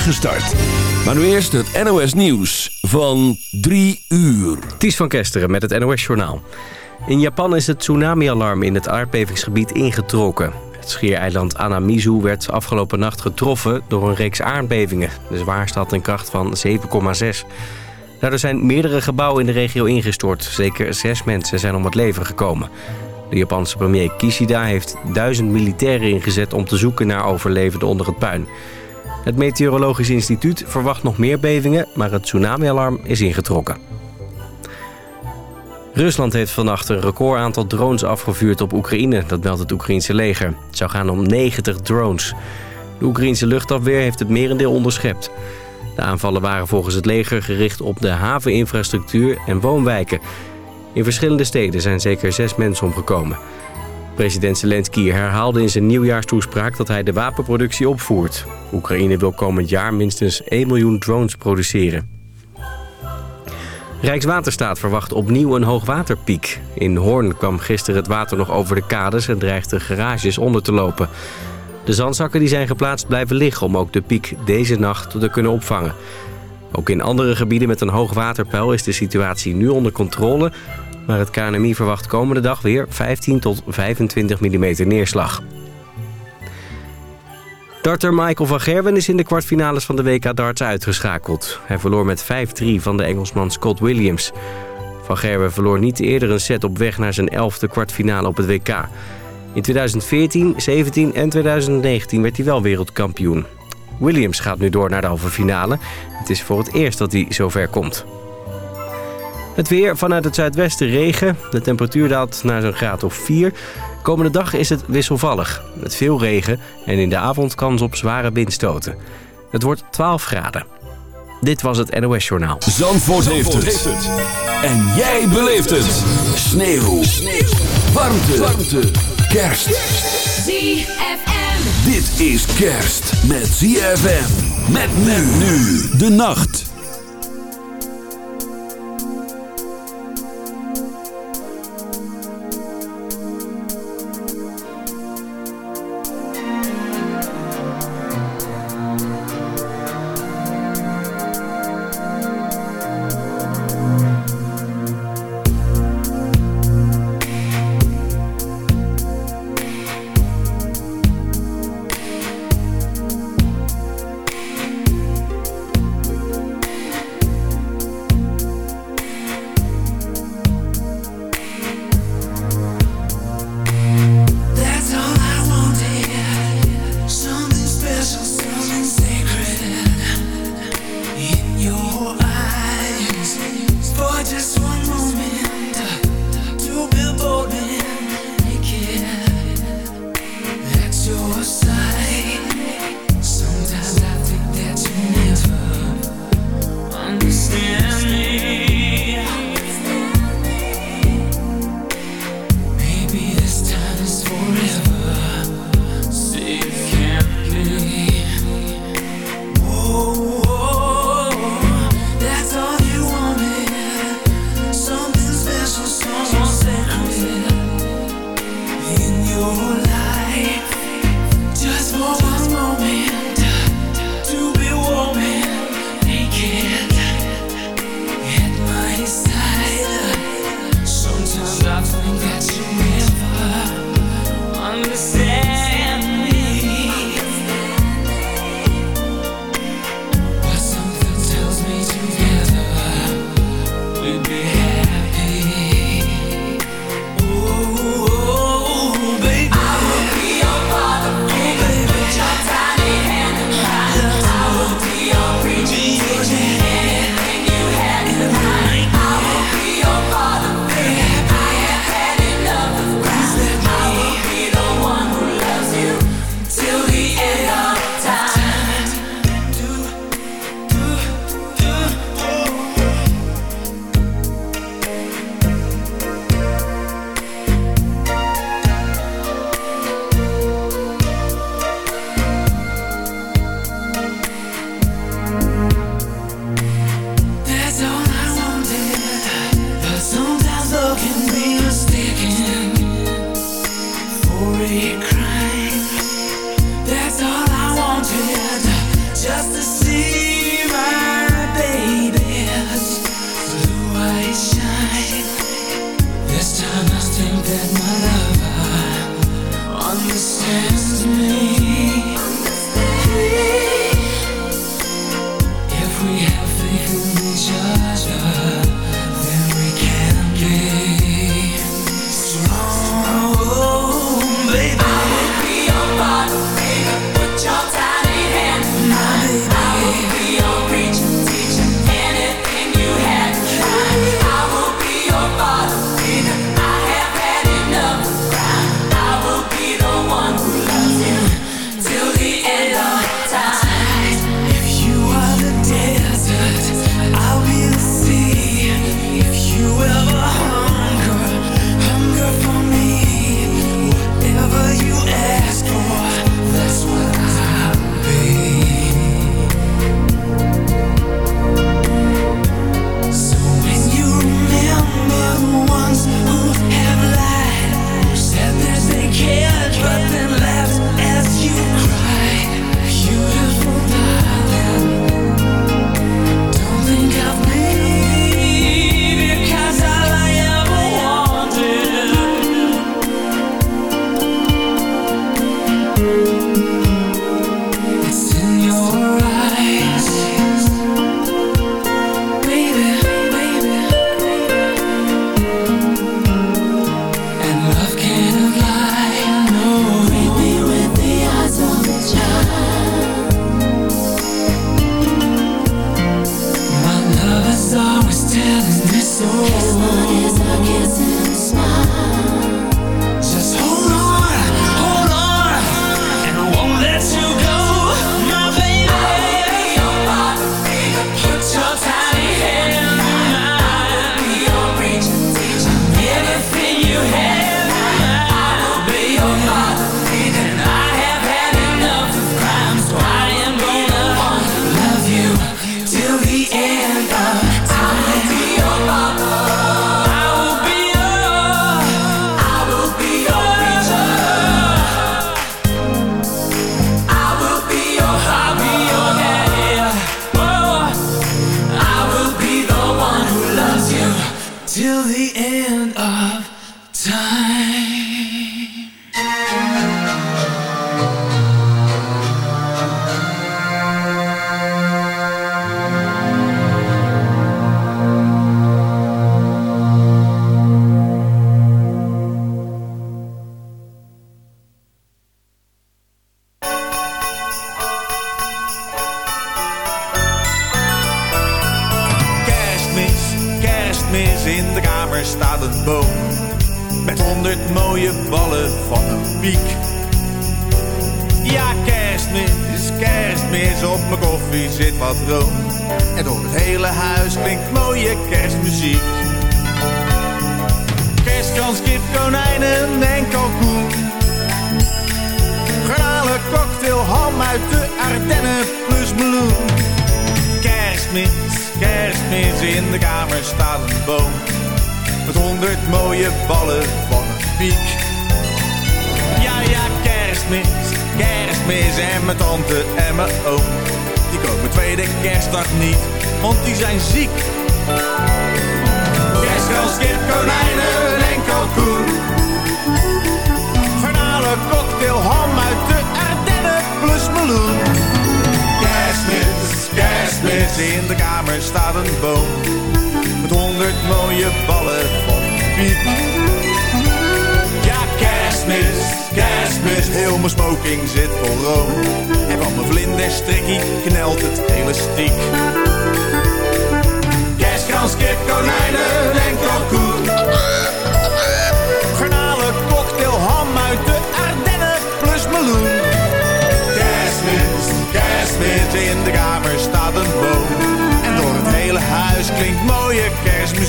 start. Maar nu eerst het NOS Nieuws van 3 uur. Ties van Kesteren met het NOS Journaal. In Japan is het tsunami-alarm in het aardbevingsgebied ingetrokken. Het schiereiland Anamizu werd afgelopen nacht getroffen door een reeks aardbevingen. De zwaarste had een kracht van 7,6. Daardoor zijn meerdere gebouwen in de regio ingestort. Zeker zes mensen zijn om het leven gekomen. De Japanse premier Kishida heeft duizend militairen ingezet om te zoeken naar overlevenden onder het puin. Het Meteorologisch Instituut verwacht nog meer bevingen, maar het tsunami-alarm is ingetrokken. Rusland heeft vannacht een record aantal drones afgevuurd op Oekraïne. Dat meldt het Oekraïense leger. Het zou gaan om 90 drones. De Oekraïense luchtafweer heeft het merendeel onderschept. De aanvallen waren volgens het leger gericht op de haveninfrastructuur en woonwijken. In verschillende steden zijn zeker zes mensen omgekomen. President Zelensky herhaalde in zijn nieuwjaarstoespraak dat hij de wapenproductie opvoert. Oekraïne wil komend jaar minstens 1 miljoen drones produceren. Rijkswaterstaat verwacht opnieuw een hoogwaterpiek. In Hoorn kwam gisteren het water nog over de kades en dreigde garages onder te lopen. De zandzakken die zijn geplaatst blijven liggen om ook de piek deze nacht te kunnen opvangen. Ook in andere gebieden met een hoog waterpeil is de situatie nu onder controle... maar het KNMI verwacht komende dag weer 15 tot 25 mm neerslag. Darter Michael van Gerwen is in de kwartfinales van de WK darts uitgeschakeld. Hij verloor met 5-3 van de Engelsman Scott Williams. Van Gerwen verloor niet eerder een set op weg naar zijn elfde kwartfinale op het WK. In 2014, 17 en 2019 werd hij wel wereldkampioen. Williams gaat nu door naar de halve finale. Het is voor het eerst dat hij zover komt. Het weer vanuit het zuidwesten regen. De temperatuur daalt naar zo'n graad of 4. Komende dag is het wisselvallig, met veel regen en in de avond kans op zware windstoten. Het wordt 12 graden. Dit was het NOS Journaal. Zandvoort, heeft, het. En jij beleeft het. Sneeuw. Sneeuw. Warmte. Warmte. Kerst. ZFM. Dit is kerst met ZFM. Met men nu de nacht.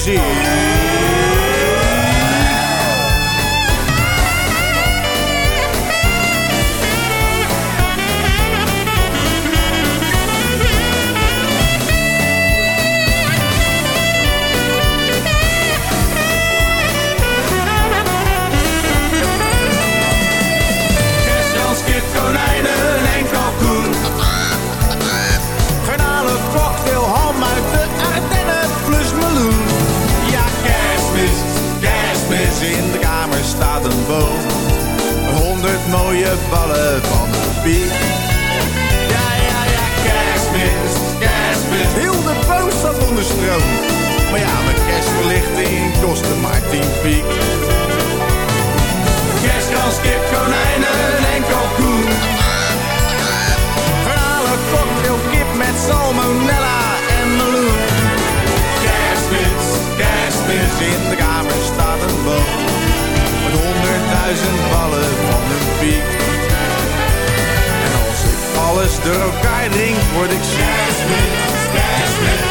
hoje. Ja, ja, ja, kerstmis, kerstmis. Heel de poos zat onder stroom. Maar ja, mijn kerstverlichting kostte maar tien piek. Kerstkans, kip, konijnen en kalkoen. Verhalen cocktail, kip met salmonella en meloen. Kerstmis, kerstmis, in de kamer staat een boom. Met honderdduizend ballen van een piek. Alles door elkaar drink, word ik kerstmis.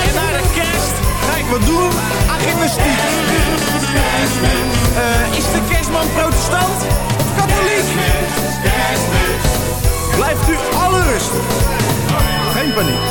En naar de kerst ga ik wat doen aan gymnastiek. Uh, is de kerstman protestant of katholiek? Blijft u alle rustig. Geen paniek.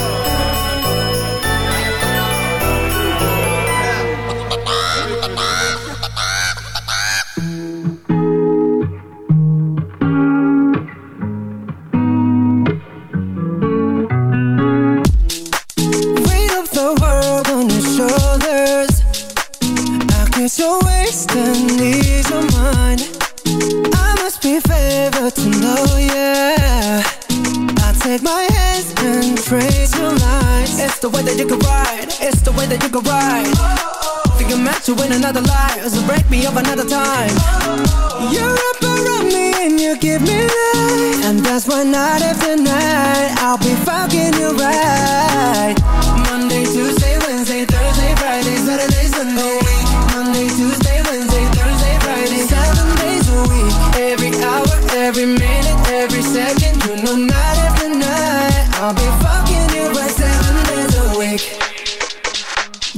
Destinies are mine. I must be favored to know, yeah. I take my hands and pray to lines It's the way that you can ride. It's the way that you can ride. Oh, oh. Think I'm meant to win another life. So break me up another time. Oh, You're up around me and you give me life. And that's why night after night I'll be fucking you right. Monday, Tuesday, Wednesday, Thursday, Friday, Saturday, Sunday. Tuesday, Wednesday, Thursday, Friday Seven days a week. Every hour, every minute, every second. You know not every night I'll be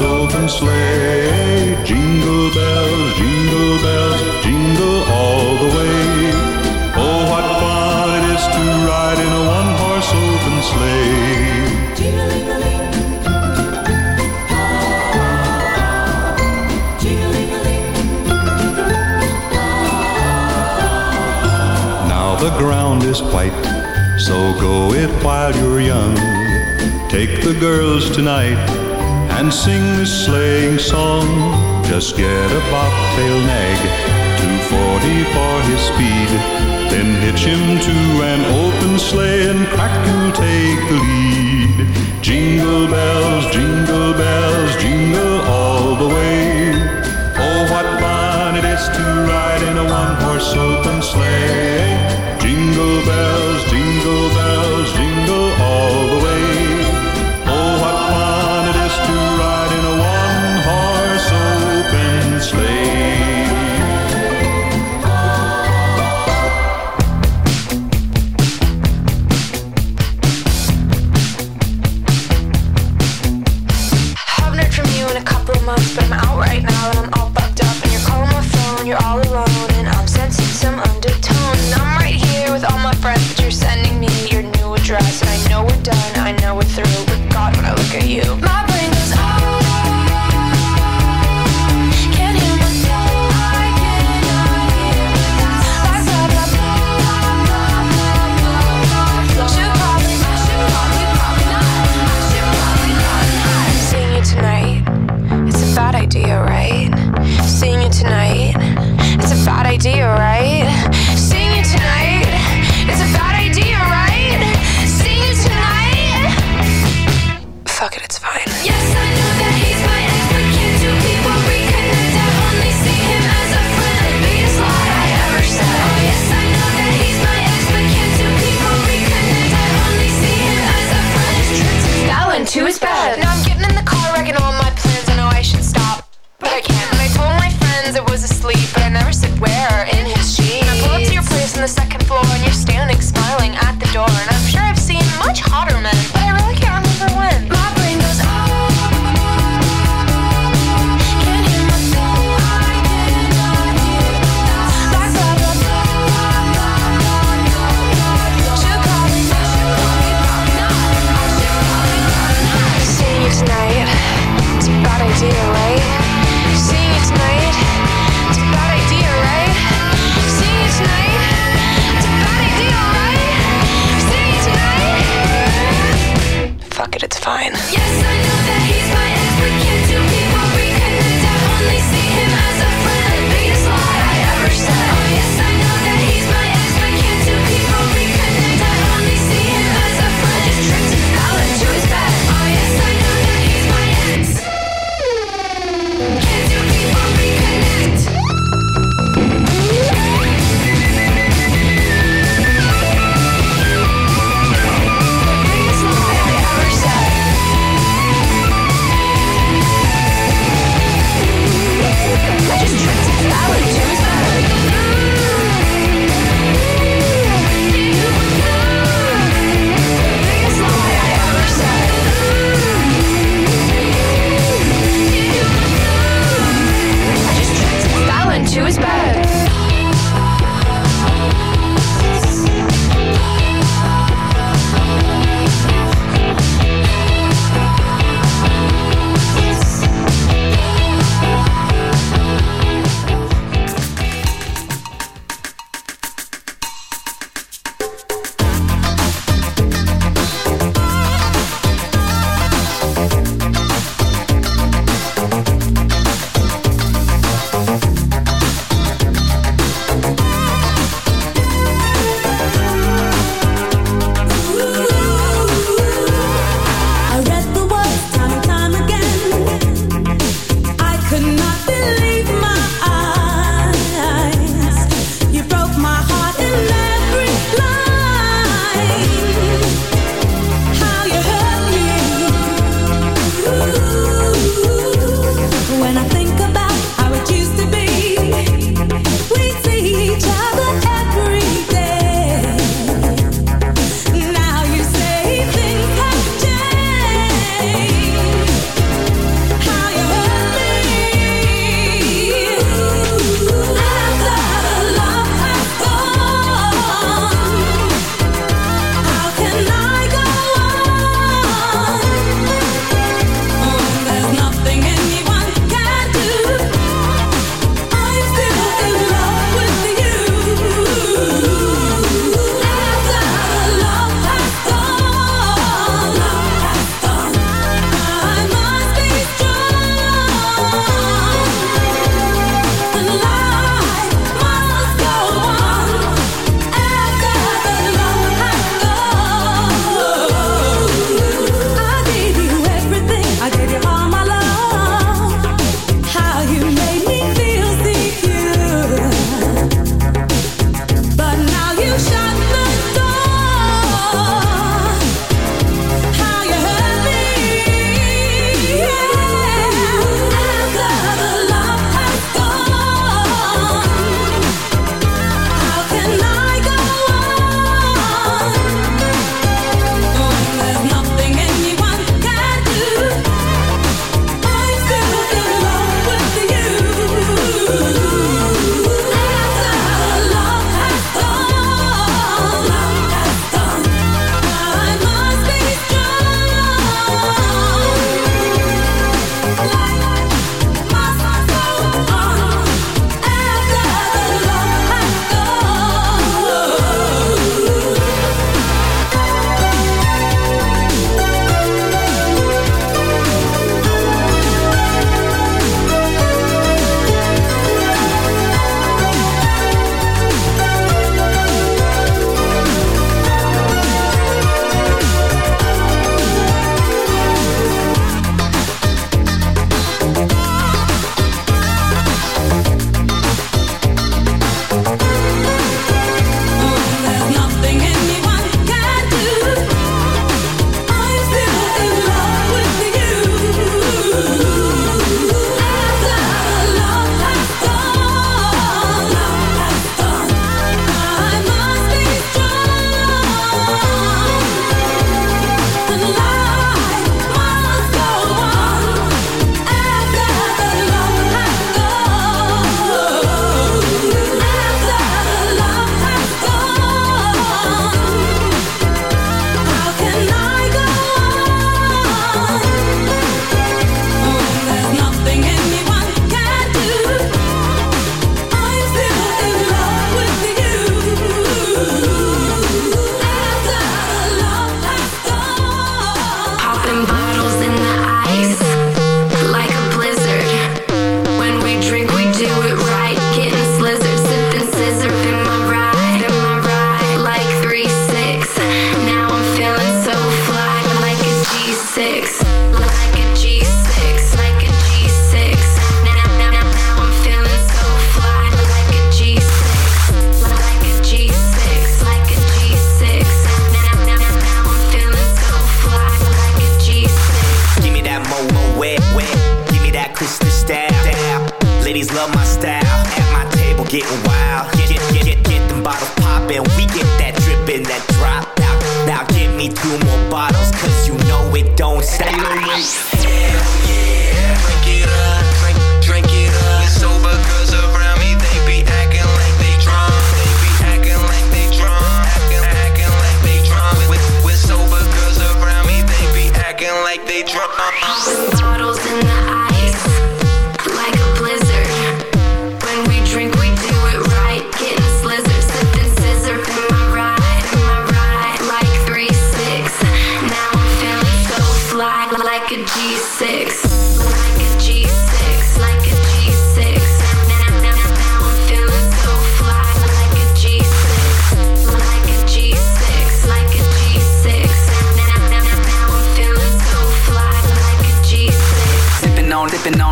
Open sleigh. Jingle bells, jingle bells, jingle all the way. Oh, what fun it is to ride in a one-horse open sleigh. Now the ground is white, so go it while you're young. Take the girls tonight and sing this sleighing song. Just get a bobtail nag, 240 for his speed. Then hitch him to an open sleigh and crack you'll take the lead. Jingle bells, jingle bells, jingle all the way. Oh, what fun it is to ride in a one-horse open sleigh. Jingle bells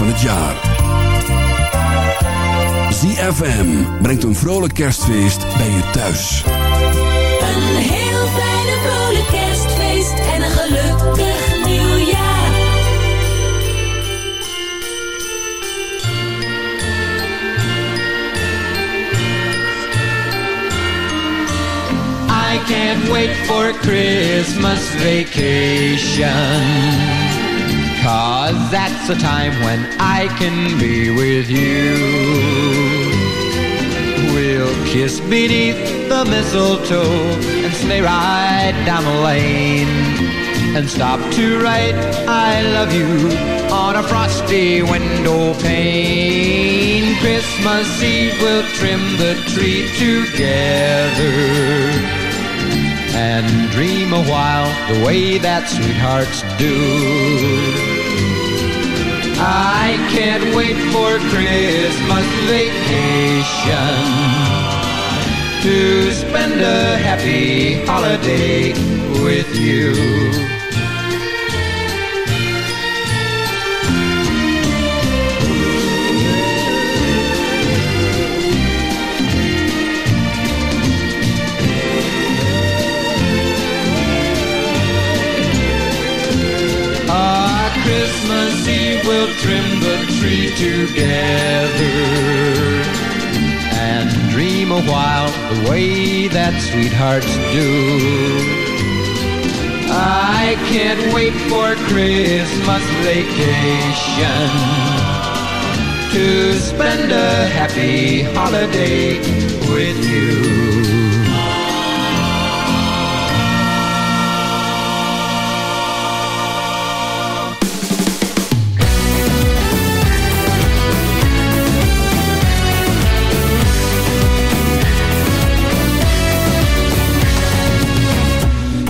van het jaar. ZFM brengt een vrolijk kerstfeest bij je thuis. Een heel fijne vrolijk kerstfeest en een gelukkig nieuwjaar. I can't wait for Christmas vacation. Cause that's the time when I can be with you. We'll kiss beneath the mistletoe and sleigh ride down the lane. And stop to write I love you on a frosty window pane. Christmas Eve we'll trim the tree together and dream a while the way that sweethearts do. I can't wait for Christmas vacation to spend a happy holiday with you. Tree together and dream a while the way that sweethearts do. I can't wait for Christmas vacation to spend a happy holiday with you.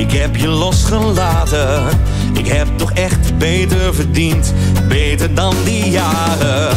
ik heb je losgelaten. Ik heb toch echt beter verdiend, beter dan die jaren.